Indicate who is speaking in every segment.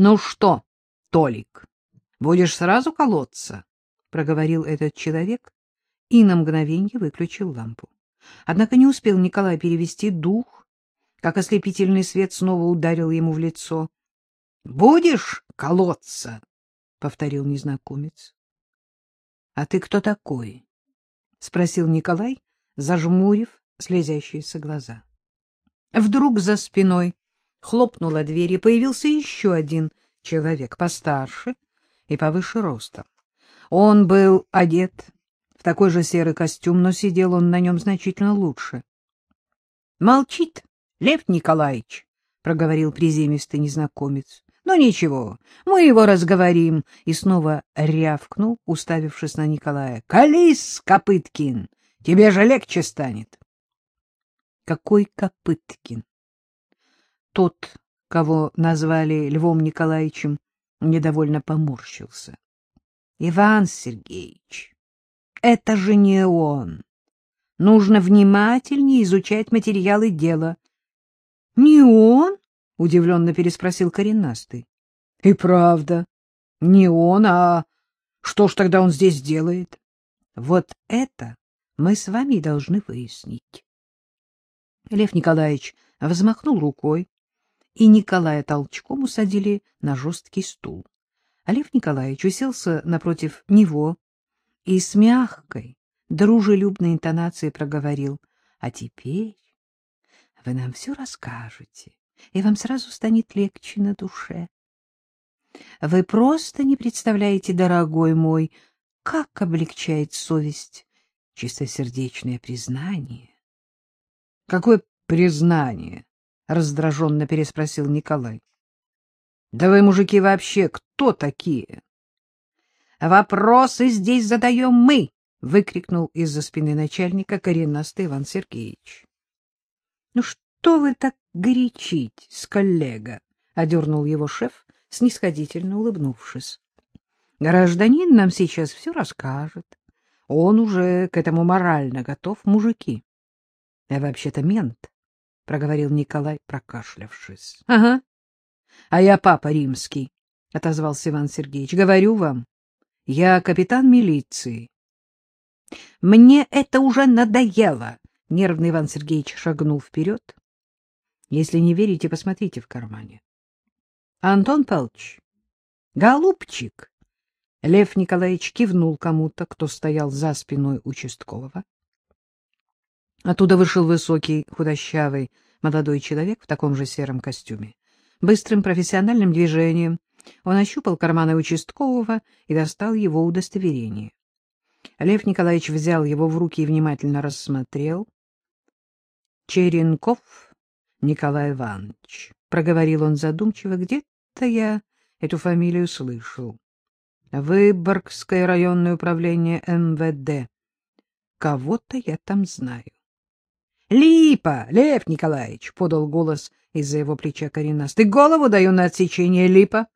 Speaker 1: Ну что, Толик, будешь сразу колоться? — проговорил этот человек и на мгновенье выключил лампу. Однако не успел Николай перевести дух, как ослепительный свет снова ударил ему в лицо. — Будешь колоться? — повторил незнакомец. — А ты кто такой? — спросил Николай, зажмурив слезящиеся глаза. Вдруг за спиной хлопнула дверь, и появился еще один человек, постарше и повыше ростом. Он был одет в такой же серый костюм, но сидел он на нем значительно лучше. — Молчит, Лев Николаевич, — проговорил приземистый незнакомец. — Ну ничего, мы его разговорим. И снова рявкнул, уставившись на Николая. — Колись, Копыткин, тебе же легче станет. — Какой Копыткин? Тот, кого назвали Львом Николаевичем, недовольно поморщился. — Иван Сергеевич, это же не он. Нужно внимательнее изучать материалы дела. — Не он? — удивленно переспросил коренастый. — И правда, не он, а что ж тогда он здесь делает? Вот это мы с вами должны выяснить. Лев Николаевич взмахнул рукой, и Николая толчком усадили на жесткий стул. А Лев Николаевич уселся напротив него и с мягкой, дружелюбной интонацией проговорил, «А теперь вы нам все расскажете, и вам сразу станет легче на душе. Вы просто не представляете, дорогой мой, как облегчает совесть чистосердечное признание». «Какое признание?» — раздраженно переспросил Николай. — Да вы, мужики, вообще кто такие? — Вопросы здесь задаем мы! — выкрикнул из-за спины начальника коренастый Иван Сергеевич. — Ну что вы так горячитесь, коллега? — одернул его шеф, снисходительно улыбнувшись. — Гражданин нам сейчас все расскажет. Он уже к этому морально готов, мужики. — Я вообще-то мент, — проговорил Николай, прокашлявшись. — Ага, — А я папа римский, — отозвался Иван Сергеевич. — Говорю вам, я капитан милиции. — Мне это уже надоело, — нервный Иван Сергеевич шагнул вперед. — Если не верите, посмотрите в кармане. — Антон Павлович, голубчик! Лев Николаевич кивнул кому-то, кто стоял за спиной участкового. Оттуда вышел высокий, худощавый, молодой человек в таком же сером костюме. Быстрым профессиональным движением он ощупал карманы участкового и достал его удостоверение. Лев Николаевич взял его в руки и внимательно рассмотрел. — Черенков Николай Иванович, — проговорил он задумчиво, — где-то я эту фамилию слышал. Выборгское районное управление МВД. Кого-то я там знаю. — Липа, Лев Николаевич, — подал голос из-за его плеча коренастый. — Голову даю на отсечение липа.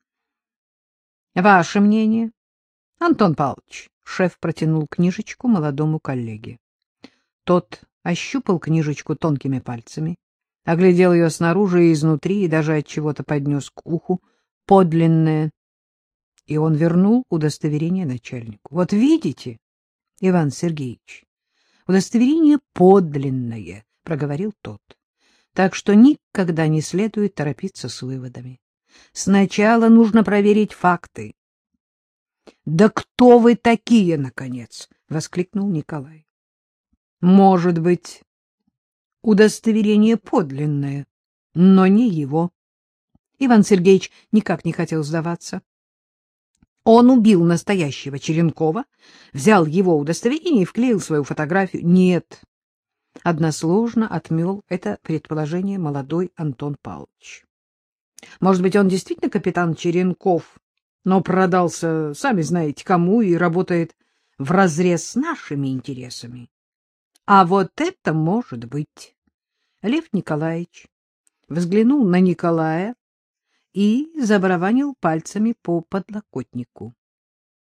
Speaker 1: — Ваше мнение? — Антон Павлович. Шеф протянул книжечку молодому коллеге. Тот ощупал книжечку тонкими пальцами, оглядел ее снаружи и изнутри и даже от чего-то поднес к уху подлинное. И он вернул удостоверение начальнику. — Вот видите, Иван Сергеевич, удостоверение подлинное, — проговорил тот так что никогда не следует торопиться с выводами. Сначала нужно проверить факты. — Да кто вы такие, наконец? — воскликнул Николай. — Может быть, удостоверение подлинное, но не его. Иван Сергеевич никак не хотел сдаваться. Он убил настоящего Черенкова, взял его удостоверение и вклеил свою фотографию. Нет, Односложно отмел это предположение молодой Антон Павлович. Может быть, он действительно капитан Черенков, но продался, сами знаете, кому и работает вразрез с нашими интересами. А вот это может быть. Лев Николаевич взглянул на Николая и забарабанил пальцами по подлокотнику.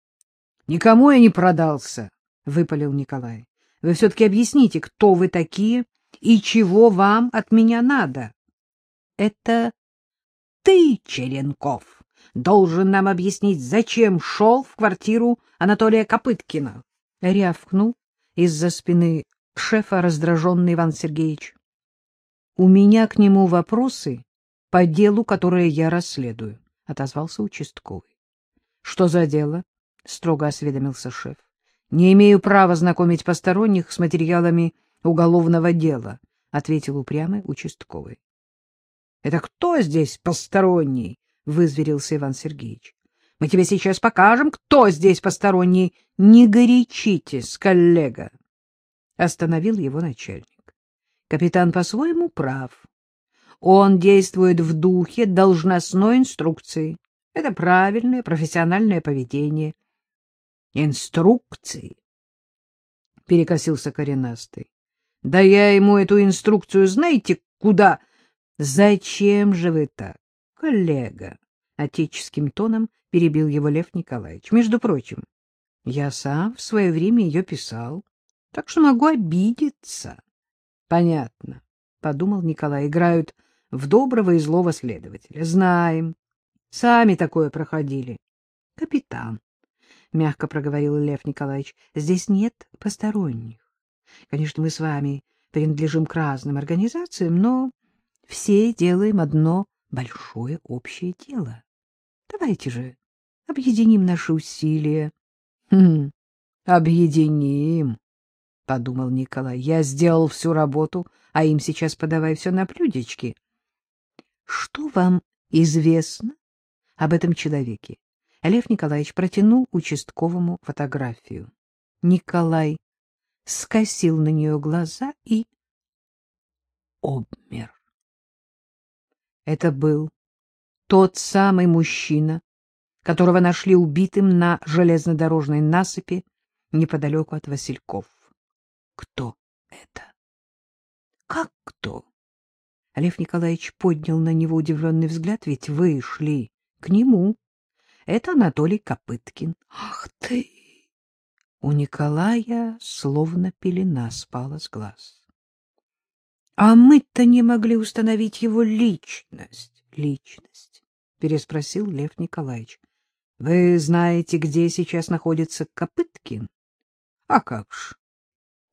Speaker 1: — Никому я не продался, — выпалил Николай. Вы все-таки объясните, кто вы такие и чего вам от меня надо. — Это ты, Черенков, должен нам объяснить, зачем шел в квартиру Анатолия Копыткина. Рявкнул из-за спины шефа раздраженный Иван Сергеевич. — У меня к нему вопросы по делу, которое я расследую, — отозвался участковый. — Что за дело? — строго осведомился шеф. — Не имею права знакомить посторонних с материалами уголовного дела, — ответил упрямый участковый. — Это кто здесь посторонний? — вызверился Иван Сергеевич. — Мы тебе сейчас покажем, кто здесь посторонний. Не горячитесь, коллега! — остановил его начальник. Капитан по-своему прав. Он действует в духе должностной инструкции. Это правильное профессиональное поведение. Инструкции? Перекосился коренастый. Да я ему эту инструкцию знаете куда? Зачем же вы так, коллега? Отеческим тоном перебил его Лев Николаевич. Между прочим, я сам в свое время ее писал, так что могу обидеться. Понятно, подумал Николай. Играют в доброго и злого следователя. Знаем. Сами такое проходили. Капитан, мягко проговорил Лев Николаевич, здесь нет посторонних. Конечно, мы с вами принадлежим к разным организациям, но все делаем одно большое общее дело. Давайте же объединим наши усилия. Хм, объединим, подумал Николай. Я сделал всю работу, а им сейчас подавай все на блюдечки. Что вам известно об этом человеке? Лев Николаевич протянул участковому фотографию. Николай скосил на нее глаза и обмер. Это был тот самый мужчина, которого нашли убитым на железнодорожной насыпи неподалеку от Васильков. Кто это? Как кто? Лев Николаевич поднял на него удивленный взгляд, ведь вы шли к нему. Это Анатолий Копыткин. Ах ты! У Николая словно пелена спала с глаз. А мы-то не могли установить его личность. Личность? Переспросил Лев Николаевич. Вы знаете, где сейчас находится Копыткин? А как ж?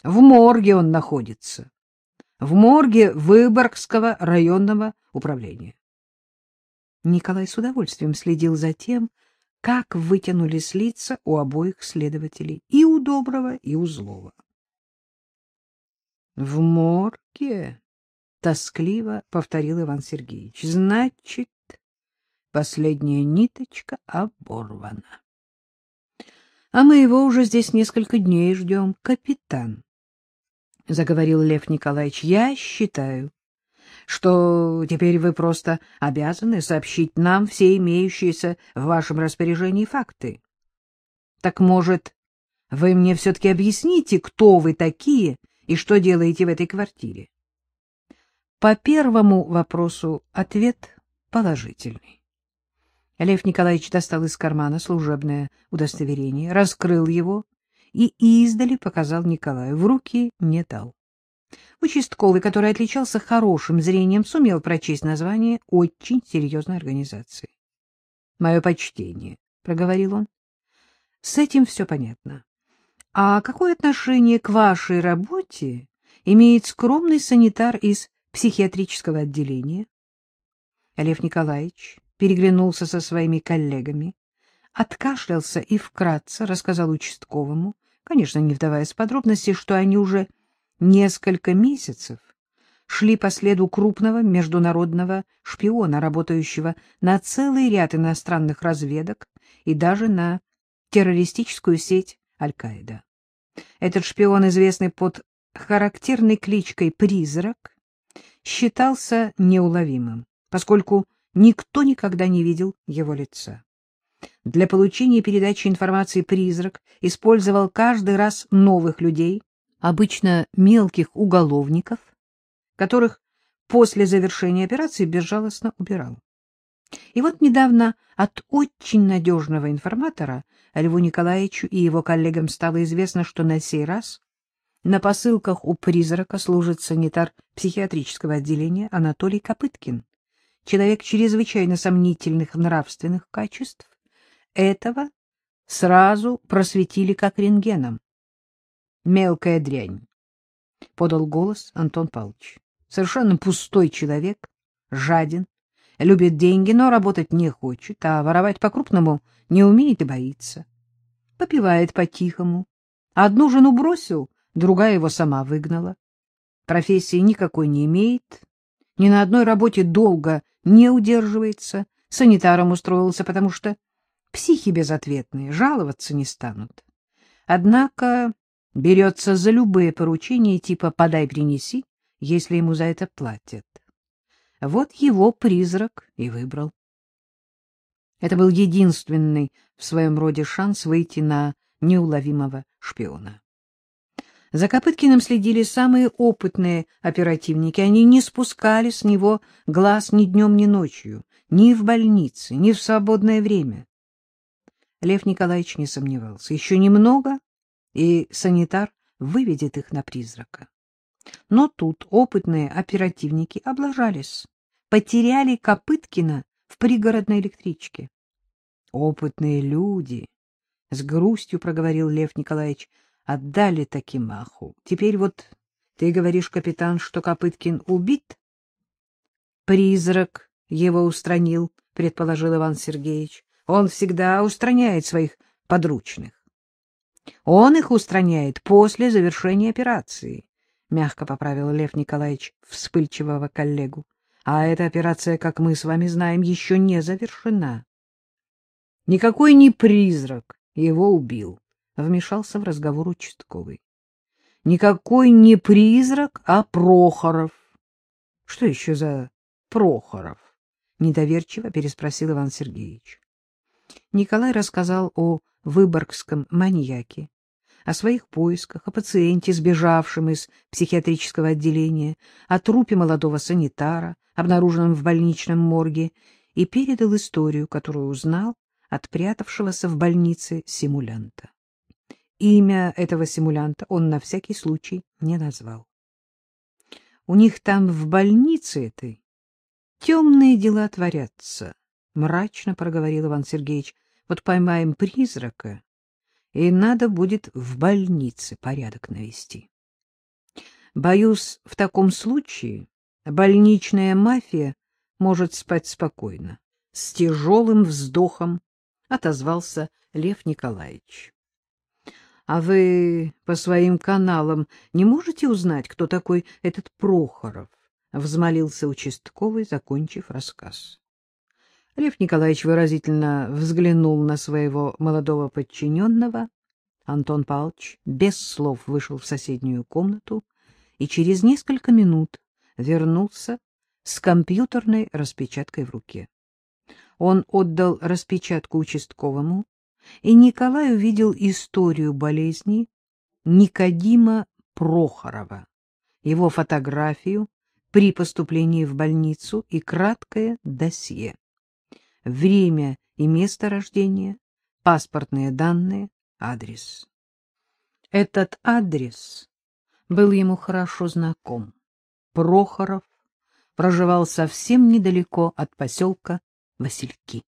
Speaker 1: В морге он находится в морге Выборгского районного управления. Николай с удовольствием следил за тем, как вытянулись лица у обоих следователей, и у Доброго, и у Злого. — В морге? — тоскливо повторил Иван Сергеевич. — Значит, последняя ниточка оборвана. — А мы его уже здесь несколько дней ждем, капитан. — заговорил Лев Николаевич, — я считаю, что теперь вы просто обязаны сообщить нам все имеющиеся в вашем распоряжении факты. Так, может, вы мне все-таки объясните, кто вы такие и что делаете в этой квартире? По первому вопросу ответ положительный. Лев Николаевич достал из кармана служебное удостоверение, раскрыл его и издали показал Николаю. В руки не дал. Участковый, который отличался хорошим зрением, сумел прочесть название очень серьезной организации. — Мое почтение, — проговорил он. — С этим все понятно. А какое отношение к вашей работе имеет скромный санитар из психиатрического отделения? Лев Николаевич переглянулся со своими коллегами, откашлялся и вкратце рассказал участковому, конечно, не вдаваясь в подробности, что они уже несколько месяцев шли по следу крупного международного шпиона, работающего на целый ряд иностранных разведок и даже на террористическую сеть Аль-Каида. Этот шпион, известный под характерной кличкой «Призрак», считался неуловимым, поскольку никто никогда не видел его лица. Для получения и передачи информации призрак использовал каждый раз новых людей, обычно мелких уголовников, которых после завершения операции безжалостно убирал. И вот недавно от очень надежного информатора Льву Николаевичу и его коллегам стало известно, что на сей раз на посылках у призрака служит санитар психиатрического отделения Анатолий Копыткин, человек чрезвычайно сомнительных нравственных качеств, этого сразу просветили как рентгеном. Мелкая дрянь, — подал голос Антон Павлович. Совершенно пустой человек, жаден, любит деньги, но работать не хочет, а воровать по-крупному не умеет и боится. Попивает по-тихому. Одну жену бросил, другая его сама выгнала. Профессии никакой не имеет, ни на одной работе долго не удерживается, санитаром устроился, потому что психи безответные, жаловаться не станут. Однако берется за любые поручения типа «подай-принеси», если ему за это платят. Вот его призрак и выбрал. Это был единственный в своем роде шанс выйти на неуловимого шпиона. За Копыткиным следили самые опытные оперативники. Они не спускали с него глаз ни днем, ни ночью, ни в больнице, ни в свободное время. Лев Николаевич не сомневался. Еще немного, и санитар выведет их на призрака. Но тут опытные оперативники облажались, потеряли Копыткина в пригородной электричке. Опытные люди, — с грустью проговорил Лев Николаевич, — отдали таки маху. Теперь вот ты говоришь, капитан, что Копыткин убит? Призрак его устранил, — предположил Иван Сергеевич. Он всегда устраняет своих подручных. Он их устраняет после завершения операции. — мягко поправил Лев Николаевич вспыльчивого коллегу. — А эта операция, как мы с вами знаем, еще не завершена. — Никакой не призрак его убил, — вмешался в разговор участковый. — Никакой не призрак, а Прохоров. — Что еще за Прохоров? — недоверчиво переспросил Иван Сергеевич. Николай рассказал о выборгском маньяке, о своих поисках, о пациенте, сбежавшем из психиатрического отделения, о трупе молодого санитара, обнаруженном в больничном морге, и передал историю, которую узнал от прятавшегося в больнице симулянта. Имя этого симулянта он на всякий случай не назвал. У них там в больнице этой темные дела творятся, — мрачно проговорил Иван Сергеевич. Вот поймаем призрака, и надо будет в больнице порядок навести. Боюсь, в таком случае больничная мафия может спать спокойно. С тяжелым вздохом отозвался Лев Николаевич. — А вы по своим каналам не можете узнать, кто такой этот Прохоров? — взмолился участковый, закончив рассказ. Лев Николаевич выразительно взглянул на своего молодого подчиненного. Антон Павлович без слов вышел в соседнюю комнату и через несколько минут вернулся с компьютерной распечаткой в руке. Он отдал распечатку участковому, и Николай увидел историю болезни Никодима Прохорова, его фотографию при поступлении в больницу и краткое досье время и место рождения, паспортные данные, адрес. Этот адрес был ему хорошо знаком. Прохоров проживал совсем недалеко от поселка Васильки.